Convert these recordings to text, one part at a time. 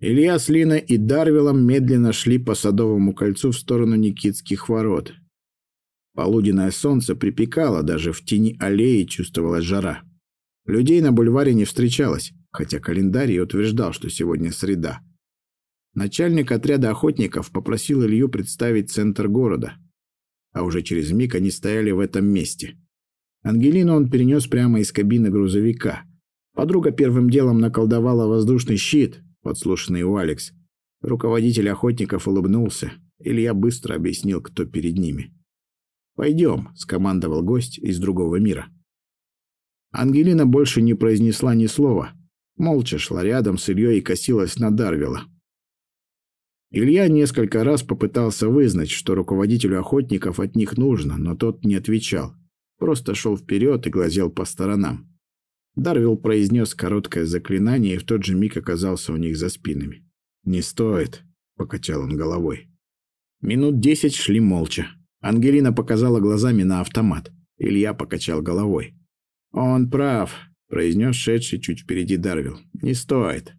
Илья с Линой и Дарвилом медленно шли по Садовому кольцу в сторону Никитских ворот. Полуденное солнце припекало, даже в тени аллеи чувствовалась жара. Людей на бульваре не встречалось, хотя календарь утверждал, что сегодня среда. Начальник отряда охотников попросил Илью представить центр города. А уже через миг они стояли в этом месте. Ангелину он перенес прямо из кабины грузовика. Подруга первым делом наколдовала воздушный щит, подслушанный у Алекс. Руководитель охотников улыбнулся. Илья быстро объяснил, кто перед ними. «Пойдем», — скомандовал гость из другого мира. Ангелина больше не произнесла ни слова. Молча шла рядом с Ильей и косилась на Дарвила. Илья несколько раз попытался вызнать, что руководителю охотников от них нужно, но тот не отвечал. Просто шел вперед и глазел по сторонам. Дарвилл произнес короткое заклинание и в тот же миг оказался у них за спинами. «Не стоит», — покачал он головой. Минут десять шли молча. Ангелина показала глазами на автомат. Илья покачал головой. «Он прав», — произнес шедший чуть впереди Дарвилл. «Не стоит.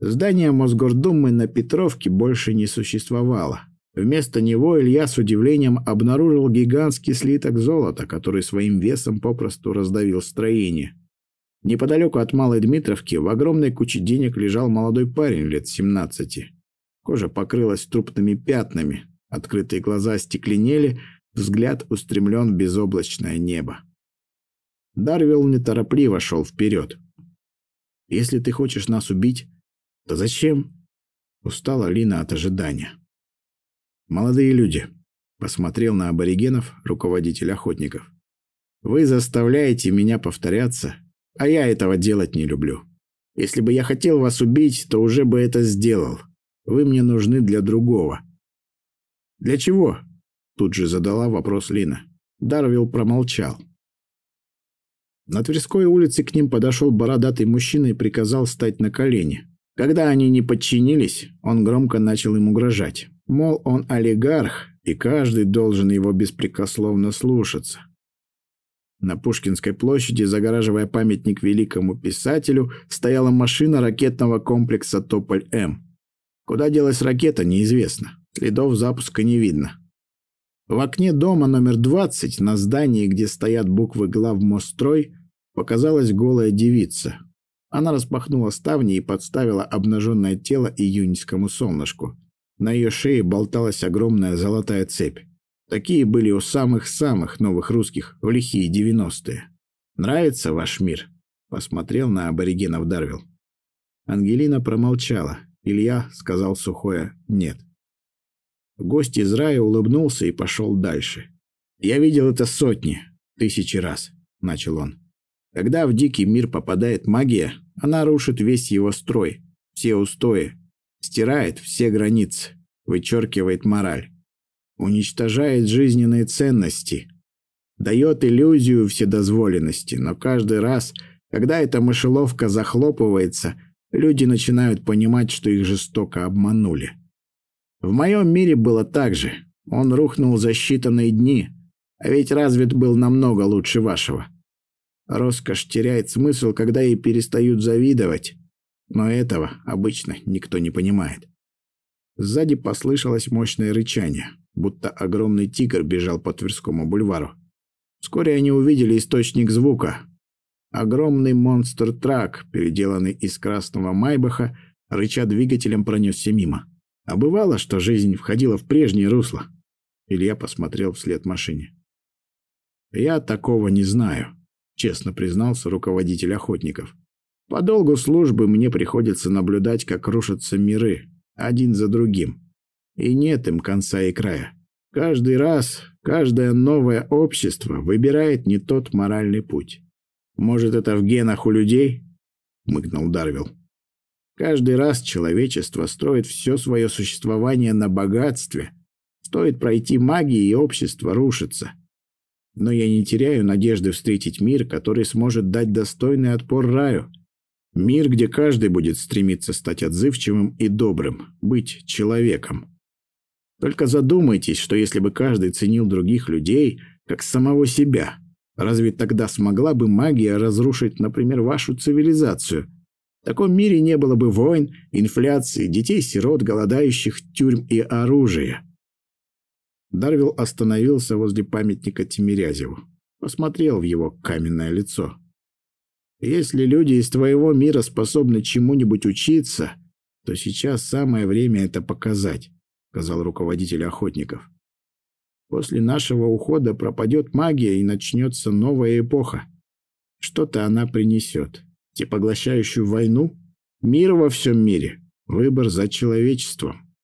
Здание Мосгордумы на Петровке больше не существовало. Вместо него Илья с удивлением обнаружил гигантский слиток золота, который своим весом попросту раздавил строение. Неподалеку от Малой Дмитровки в огромной куче денег лежал молодой парень лет 17. Кожа покрылась трупными пятнами, открытые глаза стекленели, взгляд устремлен в безоблачное небо. Дарвилл неторопливо шел вперед. «Если ты хочешь нас убить, «Да зачем?» Устала Лина от ожидания. «Молодые люди», — посмотрел на аборигенов руководитель охотников. «Вы заставляете меня повторяться, а я этого делать не люблю. Если бы я хотел вас убить, то уже бы это сделал. Вы мне нужны для другого». «Для чего?» — тут же задала вопрос Лина. Дарвилл промолчал. На Тверской улице к ним подошел бородатый мужчина и приказал встать на колени. Когда они не подчинились, он громко начал им угрожать. Мол, он олигарх, и каждый должен его беспрекословно слушаться. На Пушкинской площади, загораживая памятник великому писателю, стояла машина ракетного комплекса «Тополь-М». Куда делась ракета, неизвестно. Следов запуска не видно. В окне дома номер 20, на здании, где стоят буквы глав Мострой, показалась голая девица, она распахнула ставни и подставила обнаженное тело июньскому солнышку. На ее шее болталась огромная золотая цепь. Такие были у самых-самых новых русских в лихие девяностые. «Нравится ваш мир?» – посмотрел на аборигенов Дарвил. Ангелина промолчала. Илья сказал сухое «нет». Гость из рая улыбнулся и пошел дальше. «Я видел это сотни, тысячи раз», – начал он. Когда в дикий мир попадает магия, она рушит весь его строй, все устои, стирает все границы, вычеркивает мораль, уничтожает жизненные ценности, дает иллюзию вседозволенности, но каждый раз, когда эта мышеловка захлопывается, люди начинают понимать, что их жестоко обманули. В моем мире было так же. Он рухнул за считанные дни, а ведь развит был намного лучше вашего. Роскошь теряет смысл, когда ей перестают завидовать. Но этого обычно никто не понимает. Сзади послышалось мощное рычание, будто огромный тигр бежал по Тверскому бульвару. Вскоре они увидели источник звука. Огромный монстр-трак, переделанный из красного майбаха, рыча двигателем пронесся мимо. А бывало, что жизнь входила в прежнее русло. Илья посмотрел вслед машине. «Я такого не знаю», честно признался руководитель охотников. По долгу службы мне приходится наблюдать, как рушатся миры, один за другим. И нет им конца и края. Каждый раз, каждое новое общество выбирает не тот моральный путь. Может, это в генах у людей? Мыкнул Дарвилл. Каждый раз человечество строит все свое существование на богатстве. Стоит пройти магии, и общество рушится. Но я не теряю надежды встретить мир, который сможет дать достойный отпор раю. Мир, где каждый будет стремиться стать отзывчивым и добрым, быть человеком. Только задумайтесь, что если бы каждый ценил других людей, как самого себя, разве тогда смогла бы магия разрушить, например, вашу цивилизацию? В таком мире не было бы войн, инфляции, детей-сирот, голодающих, тюрьм и оружия. Дарвилл остановился возле памятника Тимирязеву. Посмотрел в его каменное лицо. Если люди из твоего мира способны чему-нибудь учиться, то сейчас самое время это показать, сказал руководитель охотников. После нашего ухода пропадет магия и начнется новая эпоха. Что-то она принесет. Всепоглощающую войну? Мир во всем мире. Выбор за человечеством.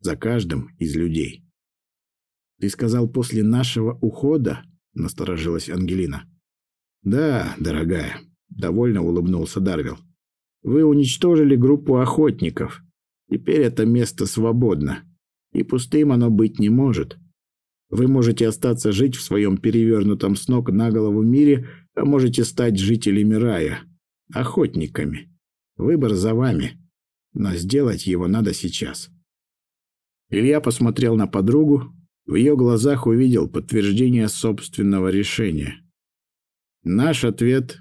За каждым из людей. «Ты сказал, после нашего ухода?» — насторожилась Ангелина. «Да, дорогая», — довольно улыбнулся Дарвилл. «Вы уничтожили группу охотников. Теперь это место свободно. И пустым оно быть не может. Вы можете остаться жить в своем перевернутом с ног на голову мире, а можете стать жителями рая, охотниками. Выбор за вами, но сделать его надо сейчас. Илья посмотрел на подругу, в ее глазах увидел подтверждение собственного решения. Наш ответ